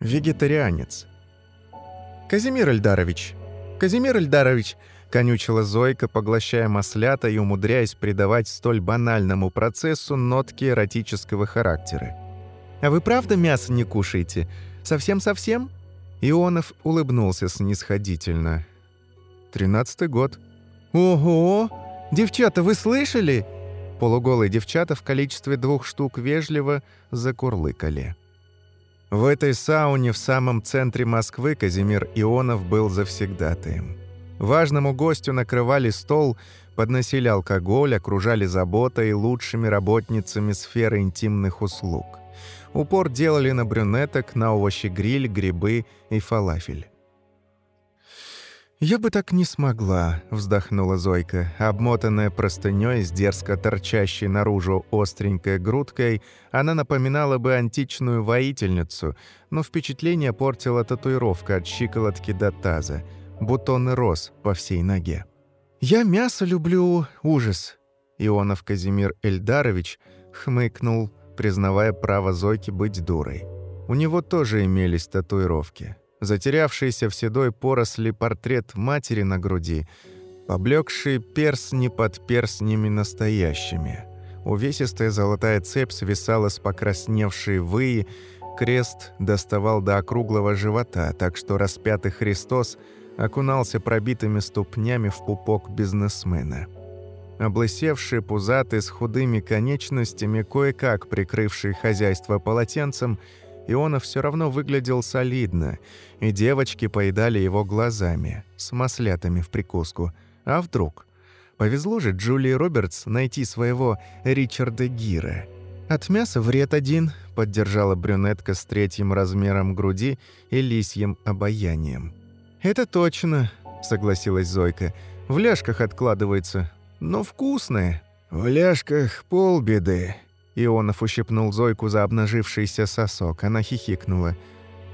Вегетарианец. «Казимир Эльдарович! Казимир Эльдарович!» — конючила Зойка, поглощая маслята и умудряясь придавать столь банальному процессу нотки эротического характера. «А вы правда мясо не кушаете? Совсем-совсем?» Ионов улыбнулся снисходительно. «Тринадцатый год». «Ого! Девчата, вы слышали?» Полуголые девчата в количестве двух штук вежливо закурлыкали. В этой сауне в самом центре Москвы Казимир Ионов был завсегдатаем. Важному гостю накрывали стол, подносили алкоголь, окружали заботой лучшими работницами сферы интимных услуг. Упор делали на брюнеток, на овощи-гриль, грибы и фалафель. «Я бы так не смогла», — вздохнула Зойка. Обмотанная простынёй с дерзко торчащей наружу остренькой грудкой, она напоминала бы античную воительницу, но впечатление портила татуировка от щиколотки до таза, бутоны роз по всей ноге. «Я мясо люблю, ужас», — Ионов Казимир Эльдарович хмыкнул, признавая право Зойки быть дурой. У него тоже имелись татуировки затерявшийся в седой поросли портрет матери на груди, поблекшие перстни под перстнями настоящими. Увесистая золотая цепь свисала с покрасневшей выи, крест доставал до округлого живота, так что распятый Христос окунался пробитыми ступнями в пупок бизнесмена. Облысевший, пузатый, с худыми конечностями, кое-как прикрывший хозяйство полотенцем – Ионов все равно выглядел солидно, и девочки поедали его глазами, с маслятами в прикуску. А вдруг? Повезло же Джулии Робертс найти своего Ричарда Гира. «От мяса вред один», — поддержала брюнетка с третьим размером груди и лисьим обаянием. «Это точно», — согласилась Зойка. «В ляжках откладывается, но вкусное». «В ляжках полбеды», Ионов ущипнул Зойку за обнажившийся сосок. Она хихикнула.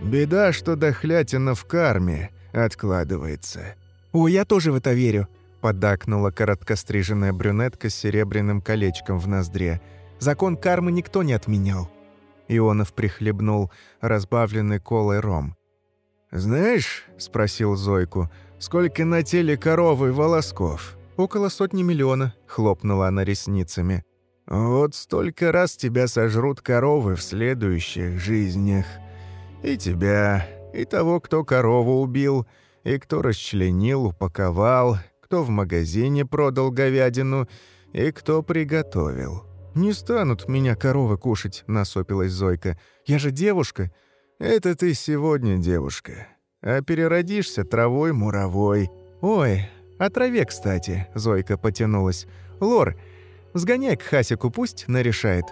«Беда, что дохлятина в карме откладывается». «О, я тоже в это верю», — поддакнула короткостриженная брюнетка с серебряным колечком в ноздре. «Закон кармы никто не отменял». Ионов прихлебнул разбавленный колой ром. «Знаешь, — спросил Зойку, — сколько на теле коровы волосков?» «Около сотни миллиона», — хлопнула она ресницами. Вот столько раз тебя сожрут коровы в следующих жизнях. И тебя, и того, кто корову убил, и кто расчленил, упаковал, кто в магазине продал говядину, и кто приготовил. «Не станут меня коровы кушать», — насопилась Зойка. «Я же девушка». «Это ты сегодня девушка. А переродишься травой муровой». «Ой, о траве, кстати», — Зойка потянулась. «Лор, Сгоняй к Хасику, пусть нарешает».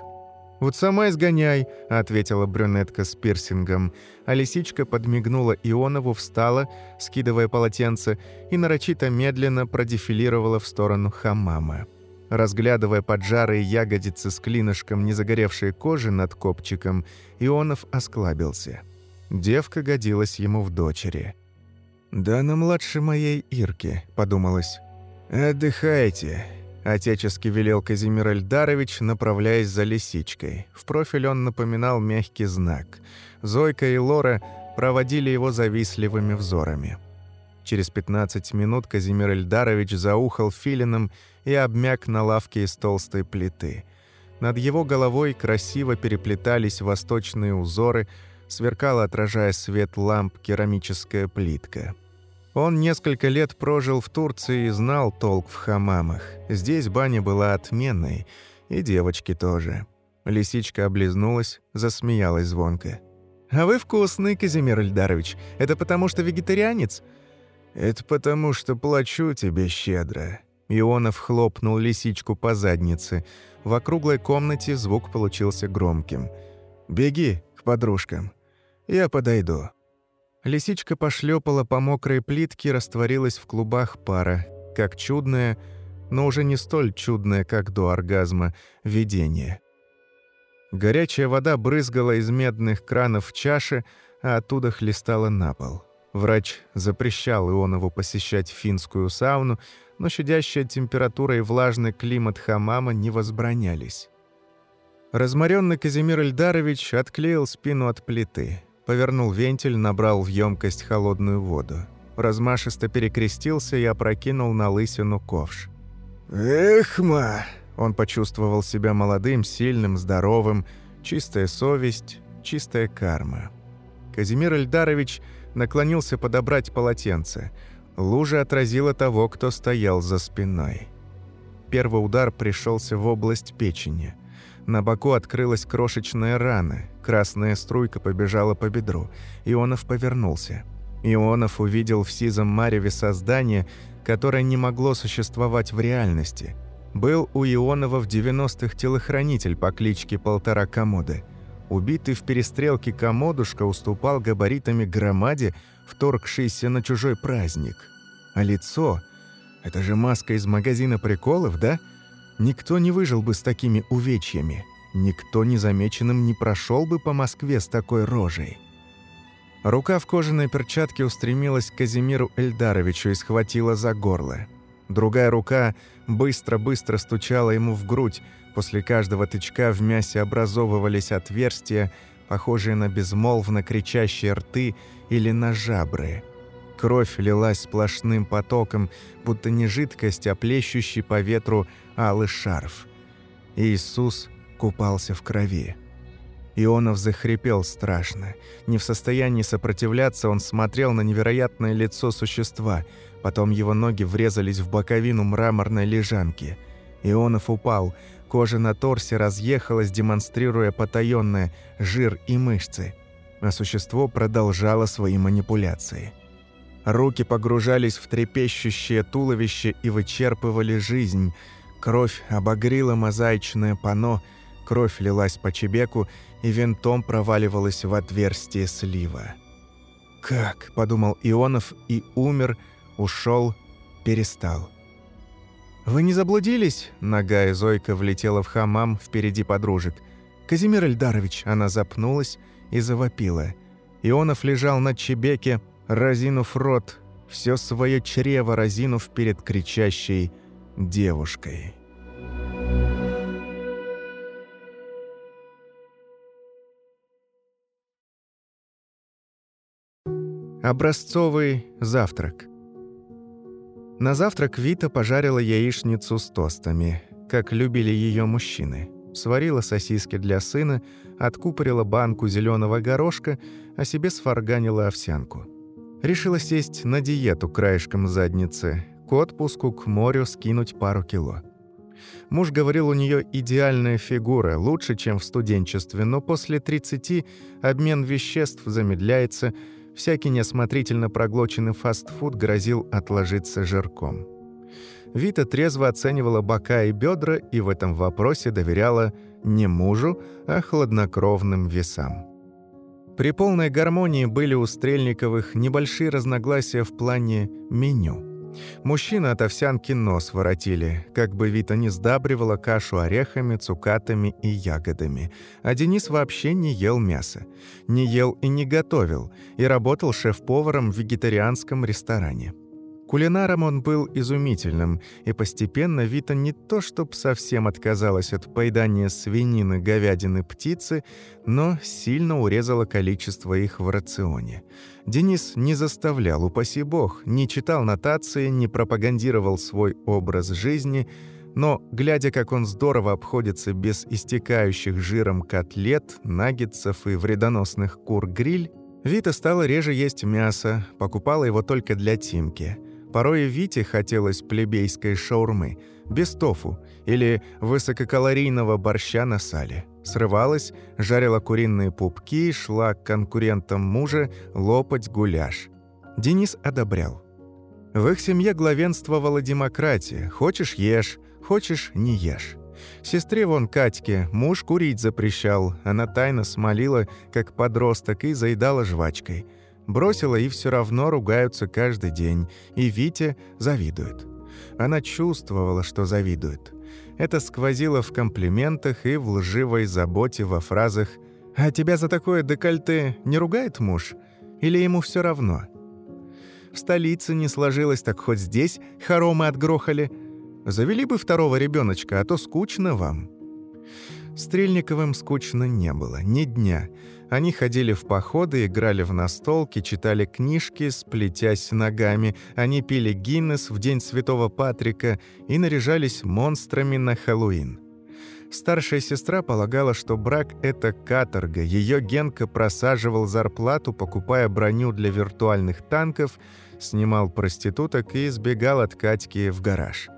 «Вот сама изгоняй», — ответила брюнетка с пирсингом. А лисичка подмигнула Ионову, встала, скидывая полотенце, и нарочито медленно продефилировала в сторону хамама. Разглядывая поджарые ягодицы с клинышком незагоревшей кожи над копчиком, Ионов осклабился. Девка годилась ему в дочери. «Да она младше моей Ирки», — подумалось. «Отдыхайте, Отечески велел Казимир Эльдарович, направляясь за лисичкой. В профиль он напоминал мягкий знак. Зойка и Лора проводили его завистливыми взорами. Через 15 минут Казимир Эльдарович заухал филином и обмяк на лавке из толстой плиты. Над его головой красиво переплетались восточные узоры, сверкала, отражая свет ламп, керамическая плитка. Он несколько лет прожил в Турции и знал толк в хамамах. Здесь баня была отменной, и девочки тоже. Лисичка облизнулась, засмеялась звонко. «А вы вкусный, Казимир Ильдарович. Это потому, что вегетарианец?» «Это потому, что плачу тебе щедро». Ионов хлопнул лисичку по заднице. В округлой комнате звук получился громким. «Беги к подружкам. Я подойду». Лисичка пошлепала по мокрой плитке растворилась в клубах пара, как чудное, но уже не столь чудное, как до оргазма, видение. Горячая вода брызгала из медных кранов в чаше, а оттуда хлестала на пол. Врач запрещал Ионову посещать финскую сауну, но щадящая температура и влажный климат хамама не возбранялись. Разморенный Казимир Эльдарович отклеил спину от плиты – Повернул вентиль, набрал в емкость холодную воду. Размашисто перекрестился и опрокинул на лысину ковш. «Эхма!» Он почувствовал себя молодым, сильным, здоровым. Чистая совесть, чистая карма. Казимир Эльдарович наклонился подобрать полотенце. Лужа отразила того, кто стоял за спиной. Первый удар пришелся в область печени. На боку открылась крошечная рана, красная струйка побежала по бедру. Ионов повернулся. Ионов увидел в сизом мареве создание, которое не могло существовать в реальности. Был у Ионова в 90-х телохранитель по кличке Полтора Комоды. Убитый в перестрелке Комодушка уступал габаритами громаде, вторгшейся на чужой праздник. А лицо... Это же маска из магазина приколов, да? Никто не выжил бы с такими увечьями. Никто незамеченным не прошел бы по Москве с такой рожей. Рука в кожаной перчатке устремилась к Казимиру Эльдаровичу и схватила за горло. Другая рука быстро-быстро стучала ему в грудь. После каждого тычка в мясе образовывались отверстия, похожие на безмолвно кричащие рты или на жабры. Кровь лилась сплошным потоком, будто не жидкость, а плещущий по ветру алый шарф. Иисус купался в крови. Ионов захрипел страшно. Не в состоянии сопротивляться, он смотрел на невероятное лицо существа. Потом его ноги врезались в боковину мраморной лежанки. Ионов упал. Кожа на торсе разъехалась, демонстрируя потаённое жир и мышцы. А существо продолжало свои манипуляции. Руки погружались в трепещущее туловище и вычерпывали жизнь. Кровь обогрила мозаичное панно, кровь лилась по чебеку, и винтом проваливалась в отверстие слива. «Как?» – подумал Ионов и умер, ушел, перестал. «Вы не заблудились?» – нога и Зойка влетела в хамам впереди подружек. «Казимир Эльдарович!» – она запнулась и завопила. Ионов лежал на чебеке, разинув рот, все свое чрево разинув перед кричащей девушкой. Образцовый завтрак. На завтрак Вита пожарила яичницу с тостами, как любили ее мужчины. Сварила сосиски для сына, откупорила банку зеленого горошка, а себе сварганила овсянку. Решила сесть на диету краешком задницы, к отпуску, к морю скинуть пару кило. Муж говорил, у нее идеальная фигура, лучше, чем в студенчестве, но после 30 обмен веществ замедляется – всякий неосмотрительно проглоченный фастфуд грозил отложиться жирком. Вита трезво оценивала бока и бедра и в этом вопросе доверяла не мужу, а хладнокровным весам. При полной гармонии были у Стрельниковых небольшие разногласия в плане меню – Мужчины от овсянки нос воротили, как бы Вита не сдабривала кашу орехами, цукатами и ягодами. А Денис вообще не ел мясо. Не ел и не готовил, и работал шеф-поваром в вегетарианском ресторане. Кулинаром он был изумительным, и постепенно Вита не то чтоб совсем отказалась от поедания свинины, говядины, птицы, но сильно урезала количество их в рационе. Денис не заставлял, упаси бог, не читал нотации, не пропагандировал свой образ жизни, но, глядя, как он здорово обходится без истекающих жиром котлет, наггетсов и вредоносных кур-гриль, Вита стала реже есть мясо, покупала его только для Тимки – Порой Вите хотелось плебейской шаурмы, без тофу или высококалорийного борща на сале. Срывалась, жарила куриные пупки, шла к конкурентам мужа лопать гуляш. Денис одобрял. В их семье главенствовала демократия. Хочешь – ешь, хочешь – не ешь. Сестре вон Катьке муж курить запрещал, она тайно смолила, как подросток, и заедала жвачкой – Бросила и все равно ругаются каждый день, и Витя завидует. Она чувствовала, что завидует. Это сквозило в комплиментах и в лживой заботе во фразах «А тебя за такое декольте не ругает муж? Или ему все равно?» В столице не сложилось, так хоть здесь хоромы отгрохали. Завели бы второго ребеночка, а то скучно вам. Стрельниковым скучно не было, ни дня – Они ходили в походы, играли в настолки, читали книжки, сплетясь ногами. Они пили Гиннес в день Святого Патрика и наряжались монстрами на Хэллоуин. Старшая сестра полагала, что брак – это каторга. Ее Генка просаживал зарплату, покупая броню для виртуальных танков, снимал проституток и избегал от Катьки в гараж.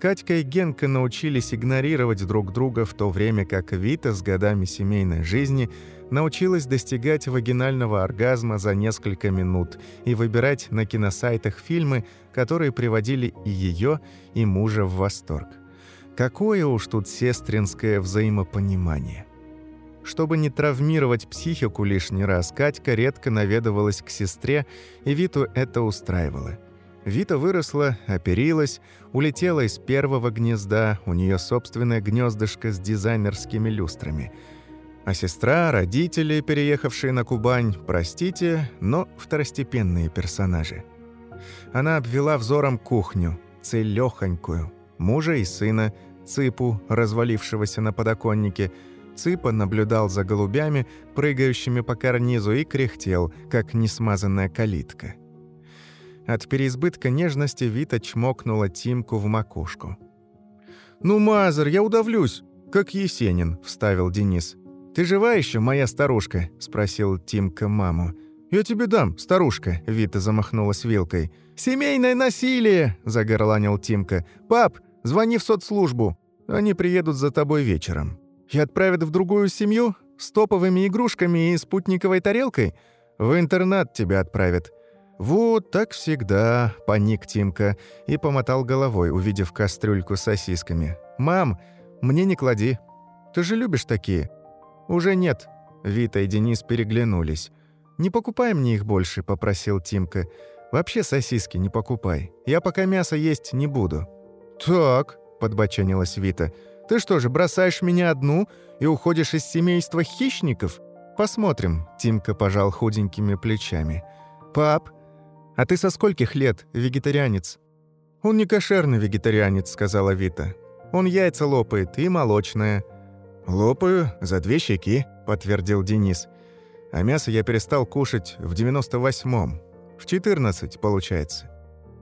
Катька и Генка научились игнорировать друг друга, в то время как Вита с годами семейной жизни научилась достигать вагинального оргазма за несколько минут и выбирать на киносайтах фильмы, которые приводили и ее, и мужа в восторг. Какое уж тут сестринское взаимопонимание. Чтобы не травмировать психику лишний раз, Катька редко наведывалась к сестре, и Виту это устраивало. Вита выросла, оперилась, улетела из первого гнезда, у нее собственное гнездышко с дизайнерскими люстрами. А сестра, родители, переехавшие на Кубань, простите, но второстепенные персонажи. Она обвела взором кухню, целёхонькую, мужа и сына, Цыпу, развалившегося на подоконнике. Цыпа наблюдал за голубями, прыгающими по карнизу, и кряхтел, как несмазанная калитка. От переизбытка нежности Вита чмокнула Тимку в макушку. «Ну, Мазер, я удавлюсь, как Есенин», — вставил Денис. «Ты жива еще, моя старушка?» — спросил Тимка маму. «Я тебе дам, старушка», — Вита замахнулась вилкой. «Семейное насилие!» — загорланил Тимка. «Пап, звони в соцслужбу. Они приедут за тобой вечером. И отправят в другую семью? С топовыми игрушками и спутниковой тарелкой? В интернат тебя отправят». «Вот так всегда», — паник Тимка и помотал головой, увидев кастрюльку с сосисками. «Мам, мне не клади. Ты же любишь такие?» «Уже нет». Вита и Денис переглянулись. «Не покупай мне их больше», — попросил Тимка. «Вообще сосиски не покупай. Я пока мясо есть не буду». «Так», — подбоченилась Вита. «Ты что же, бросаешь меня одну и уходишь из семейства хищников?» «Посмотрим», — Тимка пожал худенькими плечами. «Пап, а ты со скольких лет вегетарианец?» «Он не кошерный вегетарианец», — сказала Вита. «Он яйца лопает и молочное». «Лопаю за две щеки», — подтвердил Денис. «А мясо я перестал кушать в 98-м. В 14, получается».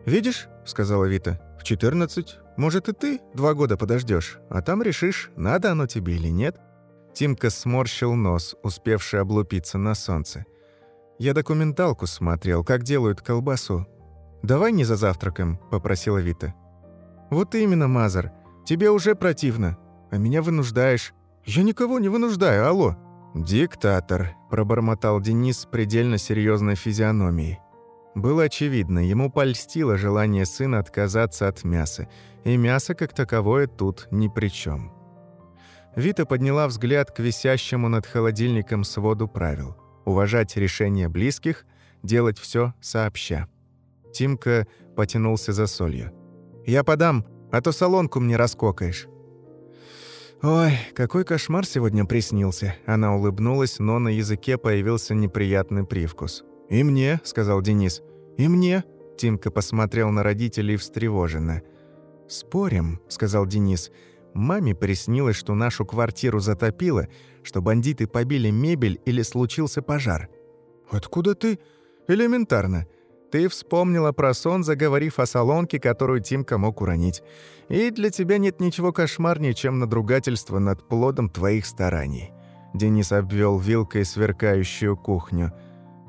«Видишь», — сказала Вита, — «в 14. Может, и ты два года подождешь, а там решишь, надо оно тебе или нет». Тимка сморщил нос, успевший облупиться на солнце. «Я документалку смотрел, как делают колбасу. Давай не за завтраком», — попросила Вита. «Вот именно, Мазар. Тебе уже противно, а меня вынуждаешь. «Я никого не вынуждаю, алло!» «Диктатор», – пробормотал Денис с предельно серьезной физиономией. Было очевидно, ему польстило желание сына отказаться от мяса, и мясо как таковое тут ни при чем. Вита подняла взгляд к висящему над холодильником своду правил. Уважать решения близких, делать все сообща. Тимка потянулся за солью. «Я подам, а то солонку мне раскокаешь». «Ой, какой кошмар сегодня приснился!» Она улыбнулась, но на языке появился неприятный привкус. «И мне», — сказал Денис. «И мне», — Тимка посмотрел на родителей встревоженно. «Спорим», — сказал Денис. «Маме приснилось, что нашу квартиру затопило, что бандиты побили мебель или случился пожар». «Откуда ты?» «Элементарно. Ты вспомнила про сон, заговорив о солонке, которую Тимка мог уронить. И для тебя нет ничего кошмарнее, чем надругательство над плодом твоих стараний». Денис обвел вилкой сверкающую кухню.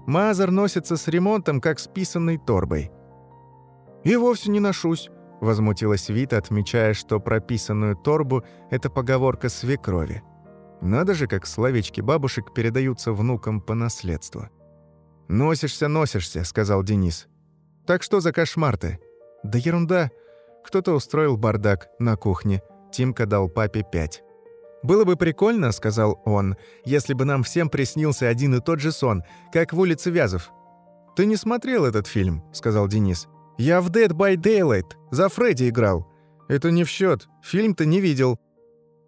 «Мазар носится с ремонтом, как с писанной торбой». «И вовсе не ношусь», — возмутилась Вита, отмечая, что прописанную торбу — это поговорка свекрови. Надо же, как словечки бабушек передаются внукам по наследству. «Носишься, носишься», — сказал Денис. «Так что за кошмар-то?» «Да ерунда. Кто-то устроил бардак на кухне. Тимка дал папе пять». «Было бы прикольно», — сказал он, «если бы нам всем приснился один и тот же сон, как в улице Вязов». «Ты не смотрел этот фильм», — сказал Денис. «Я в Dead by Daylight за Фредди играл». «Это не в счет. Фильм ты не видел».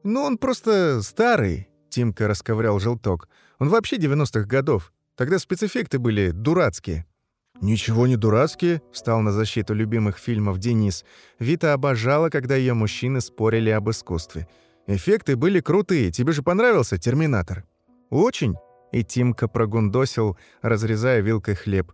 «Ну, он просто старый», — Тимка расковырял желток. «Он вообще 90-х годов. Тогда спецэффекты были дурацкие». «Ничего не дурацкие», — встал на защиту любимых фильмов Денис. Вита обожала, когда ее мужчины спорили об искусстве. «Эффекты были крутые. Тебе же понравился «Терминатор»?» «Очень. И Тимка прогундосил, разрезая вилкой хлеб.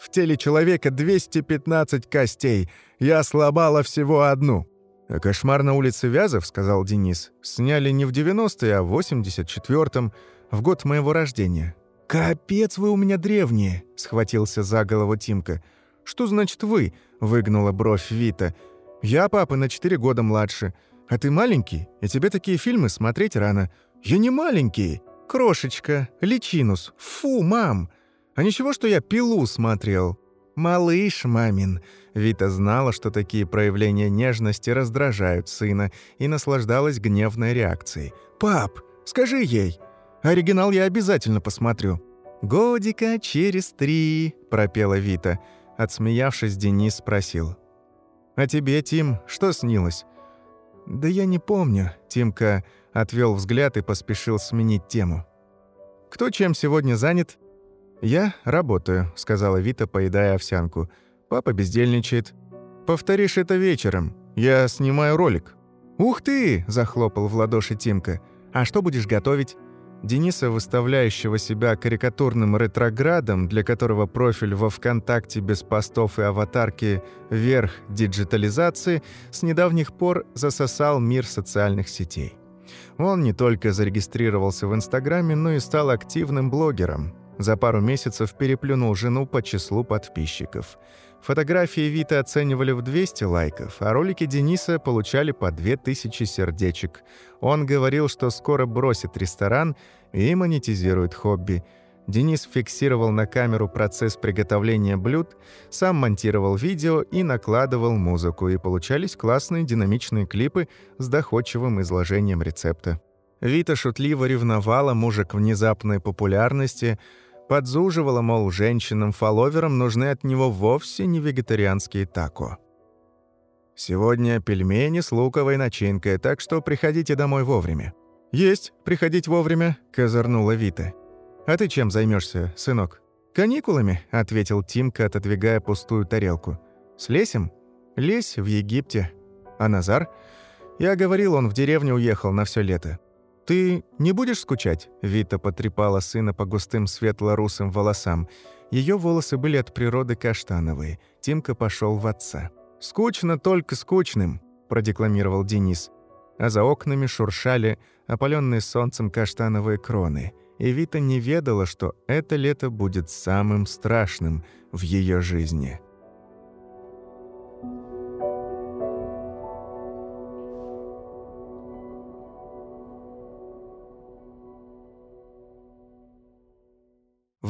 «В теле человека 215 костей. Я сломала всего одну». «А «Кошмар на улице Вязов», — сказал Денис, — «сняли не в 90-е, а в 84-м, в год моего рождения». «Капец вы у меня древние!» — схватился за голову Тимка. «Что значит «вы»?» — выгнула бровь Вита. «Я папа на четыре года младше. А ты маленький, и тебе такие фильмы смотреть рано. Я не маленький. Крошечка, личинус. Фу, мам! А ничего, что я пилу смотрел?» «Малыш, мамин!» Вита знала, что такие проявления нежности раздражают сына, и наслаждалась гневной реакцией. «Пап, скажи ей! Оригинал я обязательно посмотрю». «Годика через три», — пропела Вита. Отсмеявшись, Денис спросил. «А тебе, Тим, что снилось?» «Да я не помню», — Тимка отвел взгляд и поспешил сменить тему. «Кто чем сегодня занят?» «Я работаю», — сказала Вита, поедая овсянку. «Папа бездельничает». «Повторишь это вечером. Я снимаю ролик». «Ух ты!» — захлопал в ладоши Тимка. «А что будешь готовить?» Дениса, выставляющего себя карикатурным ретроградом, для которого профиль во ВКонтакте без постов и аватарки верх диджитализации, с недавних пор засосал мир социальных сетей. Он не только зарегистрировался в Инстаграме, но и стал активным блогером. За пару месяцев переплюнул жену по числу подписчиков. Фотографии Виты оценивали в 200 лайков, а ролики Дениса получали по 2000 сердечек. Он говорил, что скоро бросит ресторан и монетизирует хобби. Денис фиксировал на камеру процесс приготовления блюд, сам монтировал видео и накладывал музыку, и получались классные динамичные клипы с доходчивым изложением рецепта. Вита шутливо ревновала мужа к внезапной популярности – Подзуживала, мол, женщинам-фолловерам нужны от него вовсе не вегетарианские тако. «Сегодня пельмени с луковой начинкой, так что приходите домой вовремя». «Есть, приходить вовремя», — козырнула Вита. «А ты чем займешься, сынок?» «Каникулами», — ответил Тимка, отодвигая пустую тарелку. «С Лесем?» «Лесь в Египте». «А Назар?» «Я говорил, он в деревню уехал на все лето. «Ты не будешь скучать?» Вита потрепала сына по густым светло-русым волосам. Ее волосы были от природы каштановые. Тимка пошел в отца. «Скучно только скучным», – продекламировал Денис. А за окнами шуршали опаленные солнцем каштановые кроны. И Вита не ведала, что это лето будет самым страшным в ее жизни.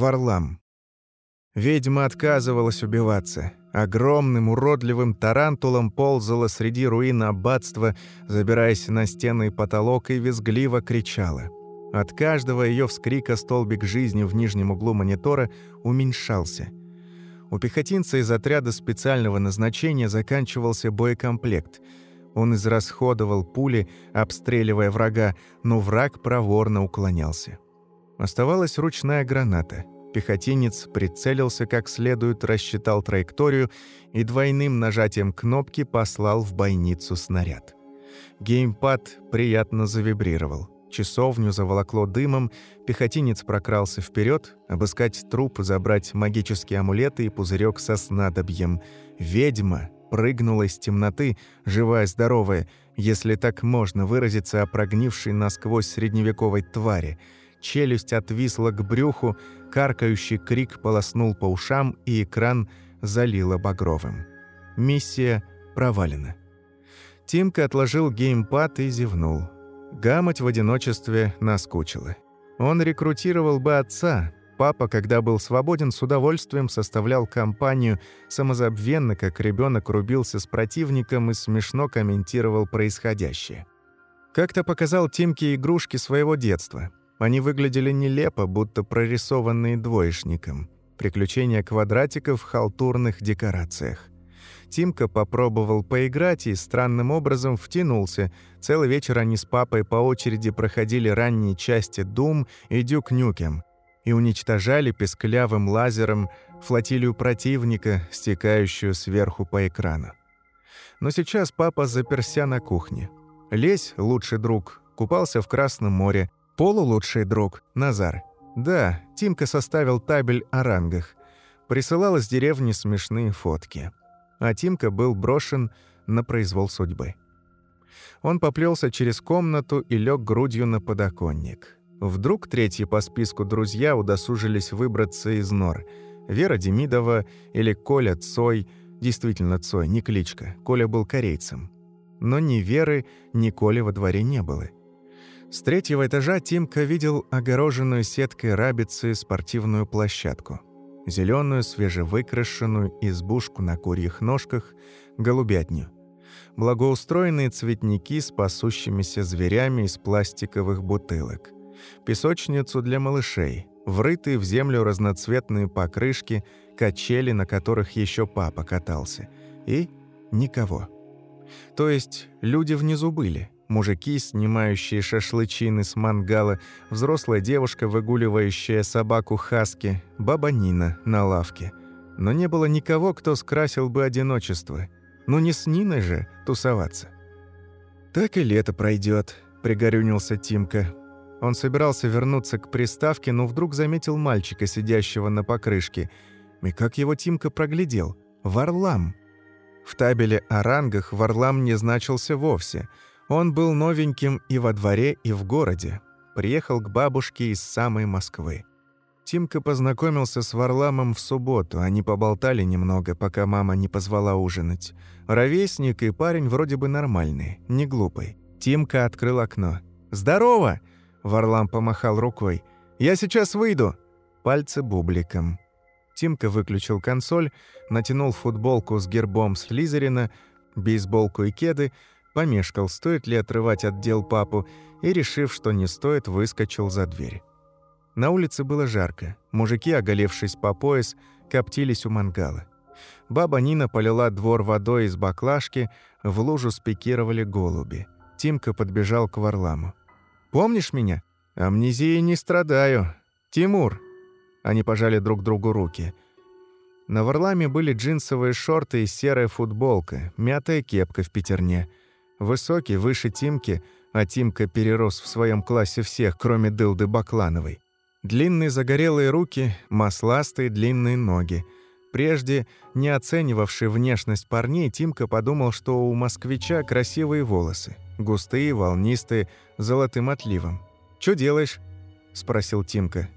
Варлам. Ведьма отказывалась убиваться. Огромным уродливым тарантулом ползала среди руин аббатства, забираясь на стены и потолок, и визгливо кричала. От каждого ее вскрика столбик жизни в нижнем углу монитора уменьшался. У пехотинца из отряда специального назначения заканчивался боекомплект. Он израсходовал пули, обстреливая врага, но враг проворно уклонялся. Оставалась ручная граната. Пехотинец прицелился как следует, рассчитал траекторию и двойным нажатием кнопки послал в бойницу снаряд. Геймпад приятно завибрировал. Часовню заволокло дымом, пехотинец прокрался вперед, обыскать труп, забрать магические амулеты и пузырек со снадобьем. Ведьма прыгнула из темноты, живая-здоровая, если так можно выразиться о прогнившей насквозь средневековой твари — челюсть отвисла к брюху, каркающий крик полоснул по ушам, и экран залило багровым. Миссия провалена. Тимка отложил геймпад и зевнул. Гамать в одиночестве наскучила. Он рекрутировал бы отца. Папа, когда был свободен, с удовольствием составлял компанию, самозабвенно, как ребенок рубился с противником и смешно комментировал происходящее. Как-то показал Тимке игрушки своего детства. Они выглядели нелепо, будто прорисованные двоечником. Приключения квадратиков в халтурных декорациях. Тимка попробовал поиграть и странным образом втянулся. Целый вечер они с папой по очереди проходили ранние части Doom и Duke Nukem и уничтожали песклявым лазером флотилию противника, стекающую сверху по экрану. Но сейчас папа заперся на кухне. Лесь, лучший друг, купался в Красном море, Полулучший друг, Назар, Да, Тимка составил табель о рангах. Присылал из деревни смешные фотки. А Тимка был брошен на произвол судьбы. Он поплелся через комнату и лег грудью на подоконник. Вдруг третьи по списку друзья удосужились выбраться из нор. Вера Демидова или Коля Цой, действительно Цой, не кличка, Коля был корейцем. Но ни Веры, ни Коли во дворе не было. С третьего этажа Тимка видел огороженную сеткой рабицы спортивную площадку. Зеленую, свежевыкрашенную избушку на курьих ножках, голубятню. Благоустроенные цветники с пасущимися зверями из пластиковых бутылок. Песочницу для малышей, врытые в землю разноцветные покрышки, качели, на которых еще папа катался. И никого. То есть люди внизу были – мужики, снимающие шашлычины с мангала, взрослая девушка, выгуливающая собаку Хаски, баба Нина на лавке. Но не было никого, кто скрасил бы одиночество. Ну не с Ниной же тусоваться. «Так и лето пройдет, пригорюнился Тимка. Он собирался вернуться к приставке, но вдруг заметил мальчика, сидящего на покрышке. И как его Тимка проглядел? Варлам. В табеле о рангах Варлам не значился вовсе – он был новеньким и во дворе, и в городе. Приехал к бабушке из самой Москвы. Тимка познакомился с Варламом в субботу, они поболтали немного, пока мама не позвала ужинать. Ровесник и парень вроде бы нормальный, не глупый. Тимка открыл окно. «Здорово!» – Варлам помахал рукой. «Я сейчас выйду!» Пальцы бубликом. Тимка выключил консоль, натянул футболку с гербом Слизерина, бейсболку и кеды, помешкал, стоит ли отрывать от дел папу, и, решив, что не стоит, выскочил за дверь. На улице было жарко. Мужики, оголевшись по пояс, коптились у мангала. Баба Нина полила двор водой из баклажки, в лужу спикировали голуби. Тимка подбежал к Варламу. «Помнишь меня? Амнезией не страдаю. Тимур!» Они пожали друг другу руки. На Варламе были джинсовые шорты и серая футболка, мятая кепка в пятерне – Высокий, выше Тимки, а Тимка перерос в своем классе всех, кроме Дылды Баклановой. Длинные загорелые руки, масластые длинные ноги. Прежде, не оценивавший внешность парней, Тимка подумал, что у москвича красивые волосы. Густые, волнистые, золотым отливом. «Чё делаешь?» – спросил Тимка.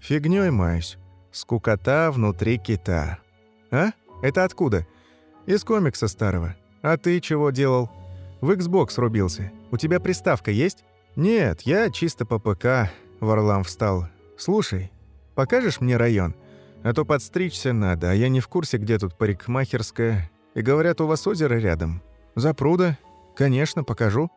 «Фигнёй маюсь. Скукота внутри кита». «А? Это откуда?» «Из комикса старого. А ты чего делал?» В Xbox рубился. У тебя приставка есть?» «Нет, я чисто по ПК», — Варлам встал. «Слушай, покажешь мне район? А то подстричься надо, а я не в курсе, где тут парикмахерская. И говорят, у вас озеро рядом. Запруда? Конечно, покажу».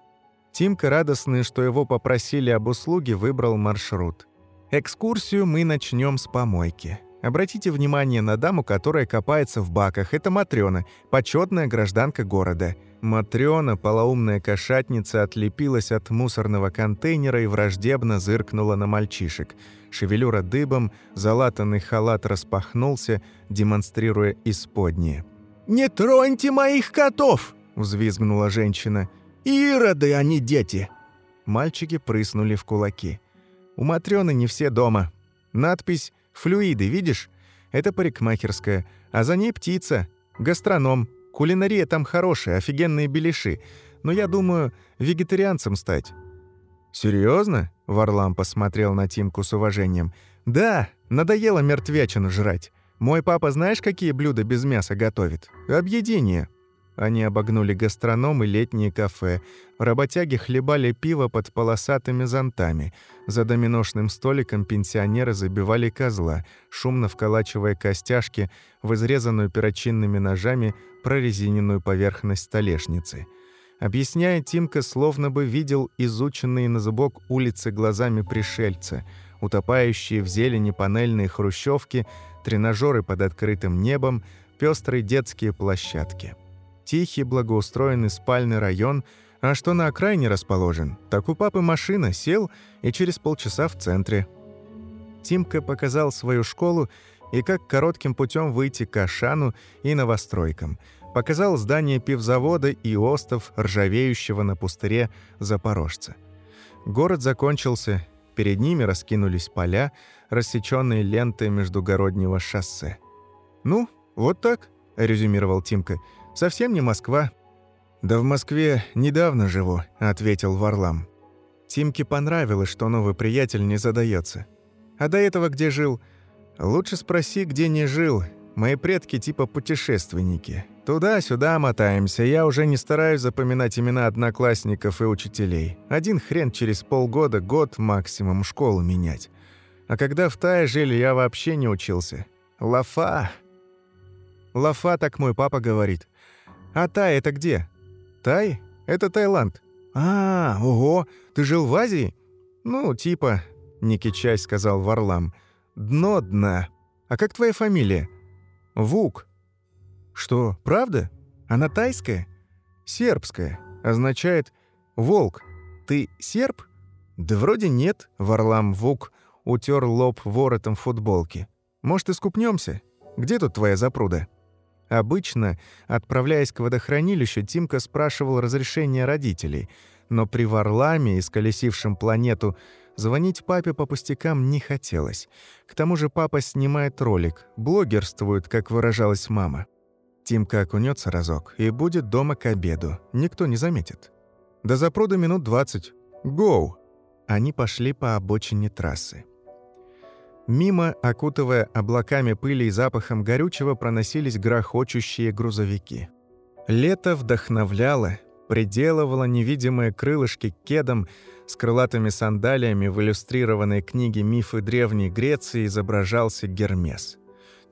Тимка, радостный, что его попросили об услуге, выбрал маршрут. Экскурсию мы начнем с помойки. Обратите внимание на даму, которая копается в баках. Это Матрёна, почетная гражданка города. Матрёна, полоумная кошатница, отлепилась от мусорного контейнера и враждебно зыркнула на мальчишек. Шевелюра дыбом, залатанный халат распахнулся, демонстрируя исподнее. «Не троньте моих котов!» – взвизгнула женщина. «Ироды, они дети!» Мальчики прыснули в кулаки. У Матрёны не все дома. Надпись Флюиды, видишь? Это парикмахерская, а за ней птица, гастроном. Кулинария там хорошая, офигенные беляши. Но я думаю, вегетарианцем стать». Серьезно? Варлам посмотрел на Тимку с уважением. «Да, надоело мертвячину жрать. Мой папа знаешь, какие блюда без мяса готовит? Объедение. Они обогнули гастроном и летние кафе. Работяги хлебали пиво под полосатыми зонтами. За доминошным столиком пенсионеры забивали козла, шумно вколачивая костяшки в изрезанную перочинными ножами прорезиненную поверхность столешницы. Объясняя, Тимка словно бы видел изученные на зубок улицы глазами пришельца, утопающие в зелени панельные хрущевки, тренажеры под открытым небом, пестрые детские площадки. Тихий, благоустроенный спальный район, а что на окраине расположен, так у папы машина сел и через полчаса в центре. Тимка показал свою школу и как коротким путем выйти к Ашану и новостройкам. Показал здание пивзавода и остов, ржавеющего на пустыре Запорожца. Город закончился, Перед ними раскинулись поля, рассеченные лентой междугороднего шоссе. «Ну, вот так», — резюмировал Тимка. «Совсем не Москва». «Да в Москве недавно живу», — ответил Варлам. Тимке понравилось, что новый приятель не задается. «А до этого где жил?» «Лучше спроси, где не жил. Мои предки типа путешественники. Туда-сюда мотаемся. Я уже не стараюсь запоминать имена одноклассников и учителей. Один хрен через полгода, год максимум школу менять. А когда в Тае жили, я вообще не учился. Лафа. Лафа, так мой папа говорит. А Тай это где? Тай? Это Таиланд. А, ого, ты жил в Азии? Ну, типа, не кичась, сказал Варлам. Дно дна. А как твоя фамилия? Вук. Что, правда? Она тайская? Сербская. Означает «волк». Ты серб? Да вроде нет, Варлам Вук утер лоб воротом футболки. Может, искупнемся? Где тут твоя запруда? Обычно, отправляясь к водохранилищу, Тимка спрашивал разрешения родителей, но при Варламе, исколесившем планету, звонить папе по пустякам не хотелось. К тому же папа снимает ролик, блогерствует, как выражалась мама. Тимка окунется разок и будет дома к обеду. Никто не заметит. До запруда минут 20. Гоу! Они пошли по обочине трассы. Мимо, окутывая облаками пыли и запахом горючего, проносились грохочущие грузовики. Лето вдохновляло, приделывало невидимые крылышки кедом с крылатыми сандалиями в иллюстрированной книге «Мифы Древней Греции» изображался Гермес.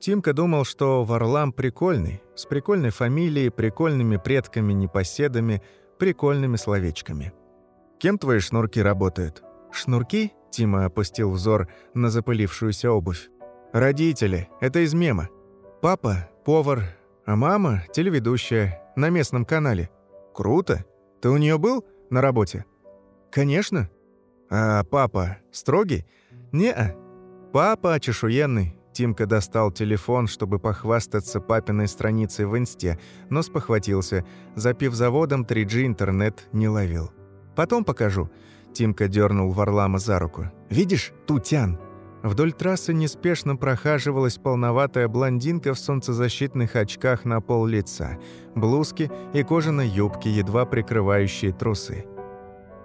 Тимка думал, что Варлам прикольный, с прикольной фамилией, прикольными предками-непоседами, прикольными словечками. «Кем твои шнурки работают?» «Шнурки?» — Тима опустил взор на запылившуюся обувь. «Родители. Это из мема. Папа — повар, а мама — телеведущая на местном канале. Круто. Ты у нее был на работе?» «Конечно». «А папа строгий?» «Не-а. Папа чешуенный, Тимка достал телефон, чтобы похвастаться папиной страницей в инсте, но спохватился. Запив заводом, 3G интернет не ловил. «Потом покажу». Тимка дернул Варлама за руку. «Видишь, Тутян?» Вдоль трассы неспешно прохаживалась полноватая блондинка в солнцезащитных очках на пол лица, блузки и кожаной юбки, едва прикрывающие трусы.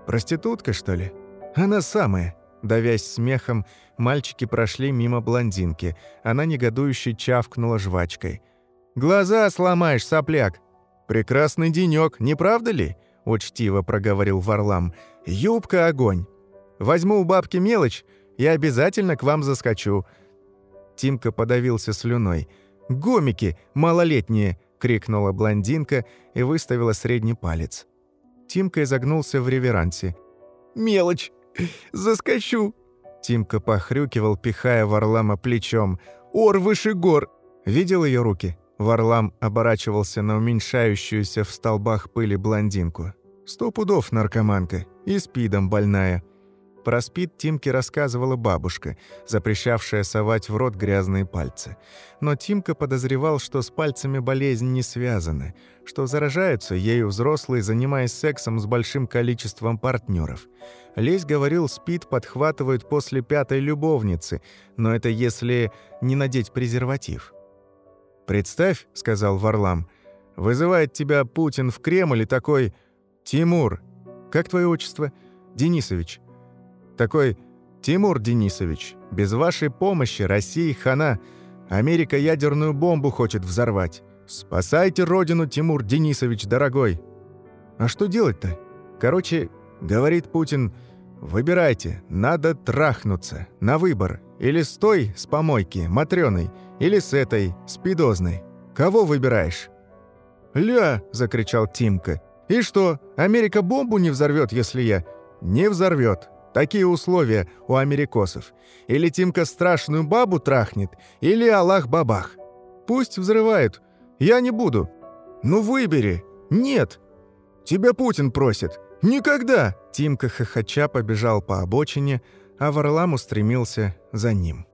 «Проститутка, что ли?» «Она самая!» Давясь смехом, мальчики прошли мимо блондинки. Она негодующе чавкнула жвачкой. «Глаза сломаешь, сопляк!» «Прекрасный денёк, не правда ли?» — учтиво проговорил Варлам. «Юбка — огонь! Возьму у бабки мелочь и обязательно к вам заскочу». Тимка подавился слюной. «Гомики, малолетние!» — крикнула блондинка и выставила средний палец. Тимка изогнулся в реверансе. «Мелочь! Заскочу!» Тимка похрюкивал, пихая Варлама плечом. «Ор выше гор!» Видел ее руки? Варлам оборачивался на уменьшающуюся в столбах пыли блондинку. Сто пудов наркоманка и спидом больная. Про спид Тимке рассказывала бабушка, запрещавшая совать в рот грязные пальцы. Но Тимка подозревал, что с пальцами болезнь не связана, что заражаются ею взрослые, занимаясь сексом с большим количеством партнеров. Лесь говорил, спид подхватывают после пятой любовницы, но это если не надеть презерватив. «Представь», — сказал Варлам, — «вызывает тебя Путин в Кремль и такой... Тимур, как твое отчество? Денисович. Такой «Тимур Денисович, без вашей помощи России хана. Америка ядерную бомбу хочет взорвать. Спасайте родину, Тимур Денисович, дорогой». А что делать-то? Короче, говорит Путин, выбирайте, надо трахнуться, на выбор. Или с той, с помойки, матрёной, или с этой, спидозной. Кого выбираешь? «Ля!» – закричал Тимка. «И что, Америка бомбу не взорвет, если я...» «Не взорвет. Такие условия у америкосов. Или Тимка страшную бабу трахнет, или Аллах-бабах. Пусть взрывают. Я не буду. Ну выбери. Нет. Тебя Путин просит. Никогда!» Тимка хохоча побежал по обочине, а Варлам устремился за ним.